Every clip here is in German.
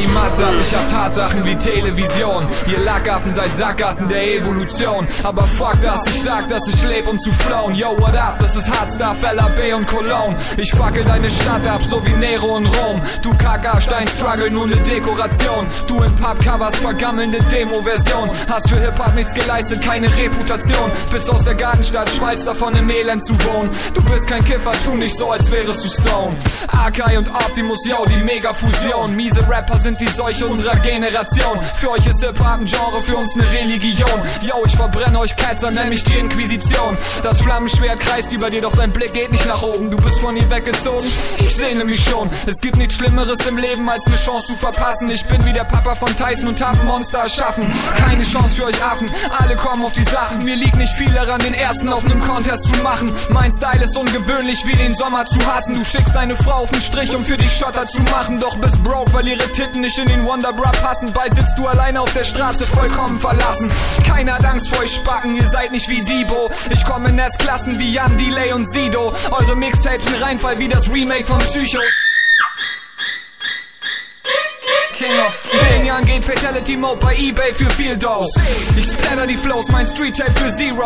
Muddy Matzap, ich hab Tatsachen wie Television. Ihr Lackaffen seid Sackgassen der Evolution. Aber fuck das, ich sag, dass ich leb, um zu flown. Yo, what up, das ist Hardstuff, LAB und Cologne. Ich fackel deine Stadt ab, so wie Nero und Rom. Du Kackarsch, dein Struggle nur ne Dekoration. Du in Pubcovers vergammelnde Demo-Version. Hast für Hip-Hop nichts geleistet, keine Reputation. Bist aus der Gartenstadt, Schweiz davon im Elend zu wohnen. Du bist kein Kiffer, tu nicht so, als wärest du Stone. Akai und Optimus, yo, die Mega-Fusion. Miese Rapper sind die Seuche unserer Generation. Für euch ist Hip-Hop ein Genre, für uns ne Religion. Yo, ich verbrenne euch Ketzer, nenn mich die Inquisition. Das Flammenschwert kreist über dir, doch dein Blick geht nicht nach oben. Du bist von ihr weggezogen, ich sehne mich schon. Es gibt nichts Schlimmeres im Leben, als ne Chance zu verpassen. Ich bin wie der Papa von Tyson und hab Monster erschaffen. Keine Chance für euch Affen, alle kommen auf die Sachen. Mir liegt nicht viel daran, den ersten auf nem Contest zu machen. Mein Style ist ungewöhnlich, wie den Sommer zu hassen. Du schickst deine Frau auf den Strich, um für dich Schotter zu machen. Doch bist broke, weil ihre Titten nicht in den Wonderbra passen. Bald sitzt du alleine auf der Straße, vollkommen verlassen. Keiner hat Angst vor euch Spacken, ihr seid nicht wie Sibo. Ich komme in S-Klassen wie Jan, Delay und Sido. Eure Mixtapes ein Reinfall wie das Remake von Psycho. King Speed. In 10 Jahren geht Fatality Mode bei Ebay für viel Dough. Ich splatter die Flows, mein Street Tape für Zero.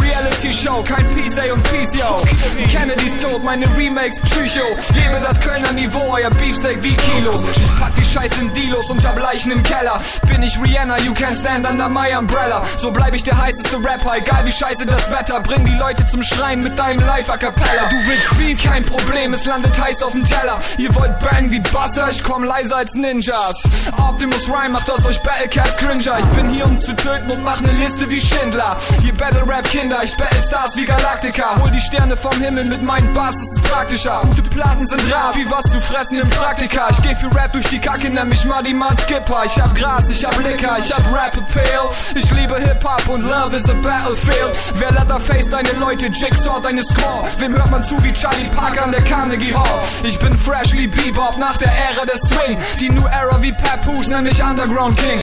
Reality Show, kein PSA und PCO. Kennedys tot, meine Remakes Psycho. Lebe das Kölner Niveau, euer Beefsteak wie Kilos. Ich pack die Scheiße in Silos und hab Leichen im Keller. Bin ich Rihanna, you can't stand under my umbrella. So bleib ich der heißeste Rapper, egal wie scheiße das Wetter. Bring die Leute zum Schreien mit deinem Live a cappella. Du willst Beef, kein Problem, es landet heiß auf dem Teller. Ihr wollt bang wie Buster, ich komm leiser als Ninjas. Optimus Rhyme macht aus euch Battlecats Cringer. Ich bin hier um zu töten und mach ne Liste wie Schindler. Ihr Battle Rap Kinder, ich battle Stars wie Galactica. Hol die Sterne vom Himmel mit meinen Bass, das ist praktischer. Gute Platten sind rar, wie was zu fressen im Praktika. Ich geh für Rap durch die Kacke, nenn mich Muddy Mud Skipper. Ich hab Gras, ich hab Liquor, ich hab Rap Appeal. Ich liebe Hip-Hop und Love is a Battlefield. Wer Leatherface deine Leute, Jigsaw deine Score. Wem hört man zu wie Charlie Parker an der Carnegie Hall? Ich bin fresh wie Bebop nach der Ära des Swing. Die New Era wie Papoose, nenn mich Underground King.